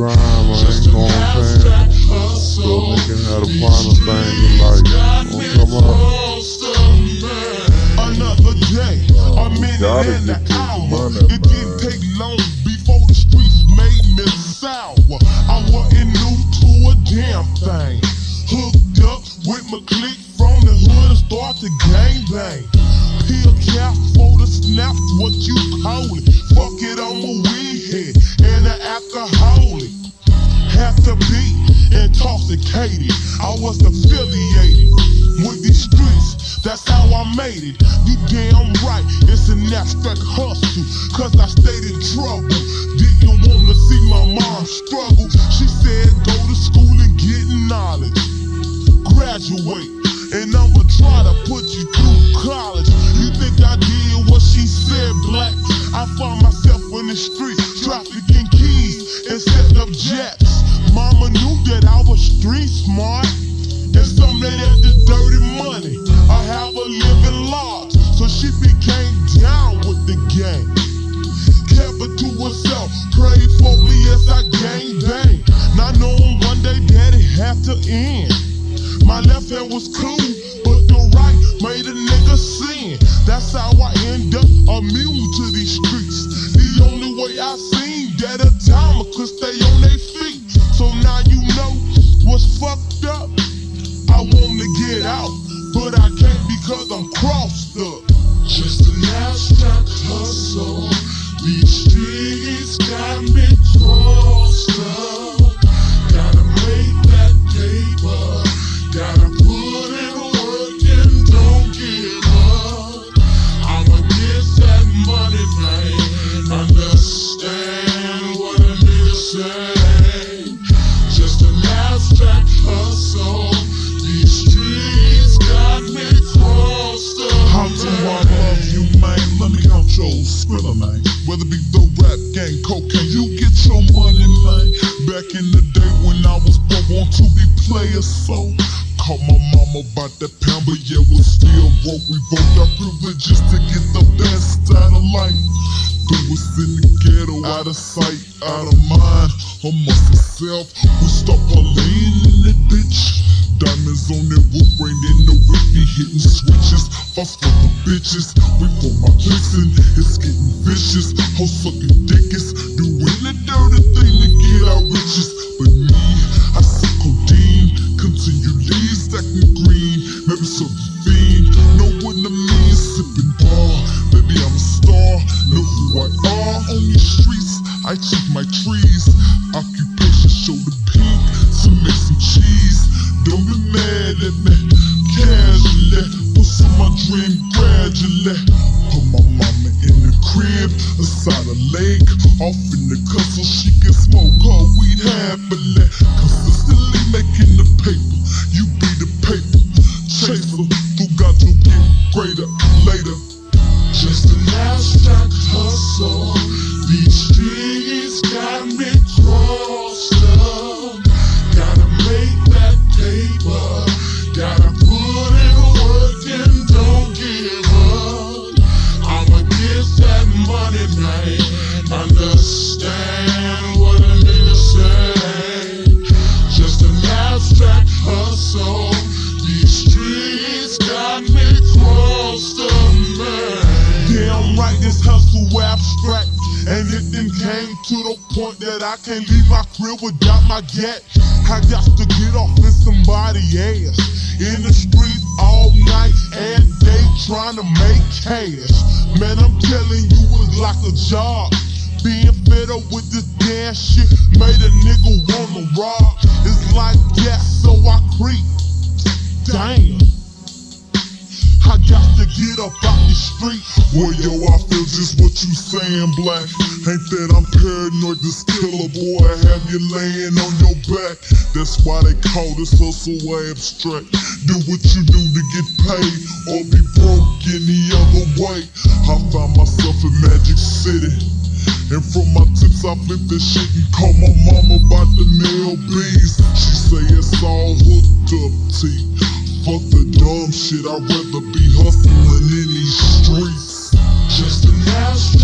know what I'm saying? So a nigga had a final thing in life. You know what I'm talking about? Another day, a minute and an hour. It didn't take long before the streets made me sour. I wasn't new to a damn thing. Hooked up with my clique from the hood and start to gang bang. Pill cap for the snap, what you call it? Fuck it, I'm a weed head and an alcoholic. Have to be intoxicated. I was affiliated with these streets. That's how I made it. You damn right, it's an abstract hustle. Cause I stayed in trouble. Didn't wanna see my mom struggle. She said, go to school and get knowledge. Graduate. And I'ma try to put you through college. You think I did what she said, black? I found myself in the street, street smart. And some that the dirty money. I have a living large. So she became down with the gang. Kept it to herself, prayed for me as I gang bang. Not knowing one day that it had to end. My left hand was cool, but the right made a nigga sin. That's how I end up immune to these streets. The only way I seen that a time could stay on I'm crossed up. Whether it be the rap gang, cocaine, you get your money, man. Back in the day when I was born, want to be player, so caught my mama about that pound, but yeah, we still broke. We vote our privileges to get the best out of life. Do us in the ghetto, out of sight, out of mind. Amongst itself, we stop our lane in that bitch. Diamonds on that in the whip, be hitting switches. Fuss for the bitches, we for my listen, it's getting vicious. Hoe sucking dick is doing the dirty thing to get our riches. But me, I see codeine, continually stacking green. Maybe some fiend, know what I mean, sipping bar. Baby, I'm a star, know who I are on these streets. I check my trees, off in the cut so she can smoke her weed happily. Consistently making the paper, you be the paper chaser. Who got to get greater Damn right, this hustle abstract. And it then came to the point that I can't leave my crib without my gat. I got to get off in somebody's ass. In the street all night and day trying to make cash. Man, I'm telling you, it's like a job. Being fed up with this damn shit made a nigga wanna rob. It's like that, so I creep. Up out the street. Well, yo, I feel just what you saying, black. Ain't that I'm paranoid, this killer boy. I have you laying on your back. That's why they call this hustle abstract. Do what you do to get paid, or be broke any other way. I found myself in Magic City. And from my tips, I flip this shit and call my mama about the bees. She say it's all hooked up, T. Fuck the dumb shit, I'd rather be in these streets. Just a mouse.